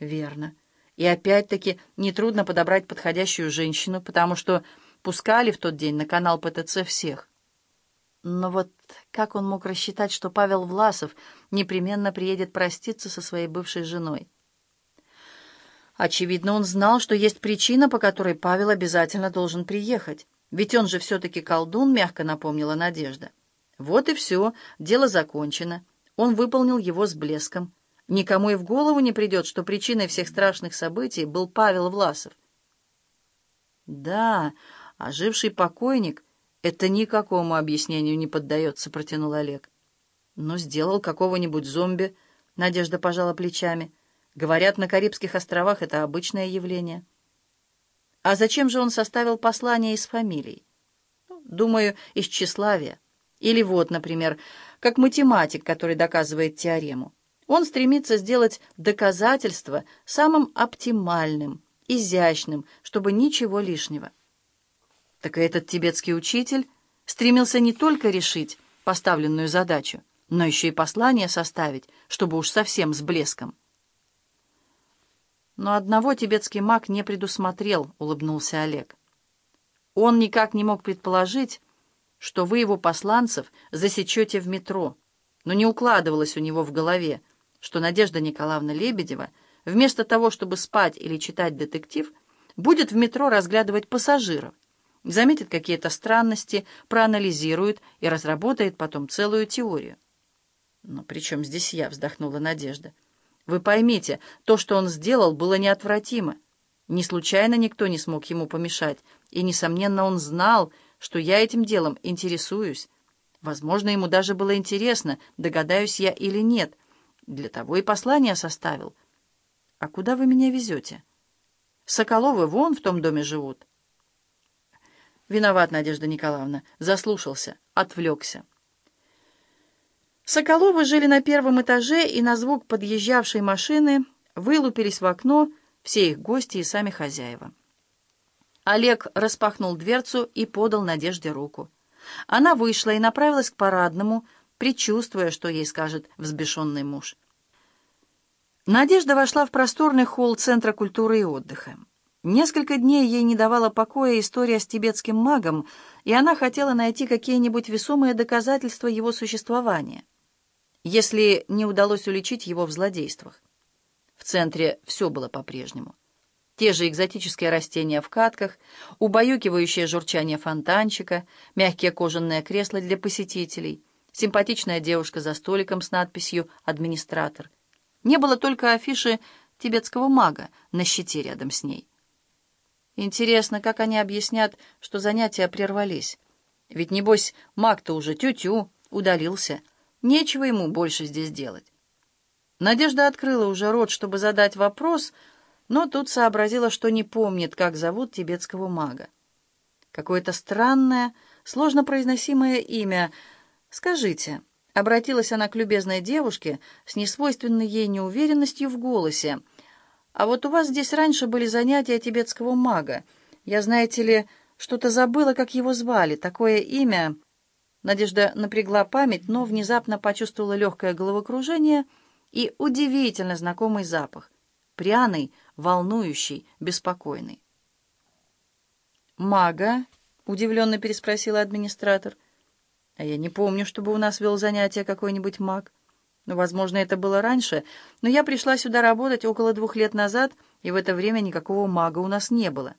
Верно. И опять-таки нетрудно подобрать подходящую женщину, потому что пускали в тот день на канал ПТЦ всех. Но вот как он мог рассчитать, что Павел Власов непременно приедет проститься со своей бывшей женой? Очевидно, он знал, что есть причина, по которой Павел обязательно должен приехать. Ведь он же все-таки колдун, мягко напомнила Надежда. Вот и все, дело закончено. Он выполнил его с блеском. Никому и в голову не придет, что причиной всех страшных событий был Павел Власов. Да, оживший покойник «Это никакому объяснению не поддается», — протянул Олег. «Но сделал какого-нибудь зомби», — Надежда пожала плечами. «Говорят, на Карибских островах это обычное явление». «А зачем же он составил послание из фамилий?» ну, «Думаю, из тщеславия. Или вот, например, как математик, который доказывает теорему. Он стремится сделать доказательство самым оптимальным, изящным, чтобы ничего лишнего». Так и этот тибетский учитель стремился не только решить поставленную задачу, но еще и послание составить, чтобы уж совсем с блеском. Но одного тибетский маг не предусмотрел, улыбнулся Олег. Он никак не мог предположить, что вы его посланцев засечете в метро, но не укладывалось у него в голове, что Надежда Николаевна Лебедева, вместо того, чтобы спать или читать детектив, будет в метро разглядывать пассажиров, заметит какие-то странности, проанализирует и разработает потом целую теорию. «Но при чем здесь я?» — вздохнула Надежда. «Вы поймите, то, что он сделал, было неотвратимо. Не случайно никто не смог ему помешать, и, несомненно, он знал, что я этим делом интересуюсь. Возможно, ему даже было интересно, догадаюсь я или нет. Для того и послание составил. А куда вы меня везете? Соколовы вон в том доме живут». Виноват, Надежда Николаевна. Заслушался, отвлекся. Соколовы жили на первом этаже, и на звук подъезжавшей машины вылупились в окно все их гости и сами хозяева. Олег распахнул дверцу и подал Надежде руку. Она вышла и направилась к парадному, предчувствуя, что ей скажет взбешенный муж. Надежда вошла в просторный холл Центра культуры и отдыха. Несколько дней ей не давала покоя история с тибетским магом, и она хотела найти какие-нибудь весомые доказательства его существования, если не удалось уличить его в злодействах. В центре все было по-прежнему. Те же экзотические растения в катках, убаюкивающее журчание фонтанчика, мягкие кожаные кресла для посетителей, симпатичная девушка за столиком с надписью «Администратор». Не было только афиши тибетского мага на щите рядом с ней. Интересно, как они объяснят, что занятия прервались. Ведь, небось, маг-то уже тю-тю, удалился. Нечего ему больше здесь делать. Надежда открыла уже рот, чтобы задать вопрос, но тут сообразила, что не помнит, как зовут тибетского мага. Какое-то странное, сложно произносимое имя. «Скажите», — обратилась она к любезной девушке с несвойственной ей неуверенностью в голосе, — а вот у вас здесь раньше были занятия тибетского мага. Я, знаете ли, что-то забыла, как его звали. Такое имя...» Надежда напрягла память, но внезапно почувствовала легкое головокружение и удивительно знакомый запах. Пряный, волнующий, беспокойный. «Мага?» — удивленно переспросила администратор. «А я не помню, чтобы у нас вел занятия какой-нибудь маг». Ну, возможно, это было раньше, но я пришла сюда работать около двух лет назад, и в это время никакого мага у нас не было.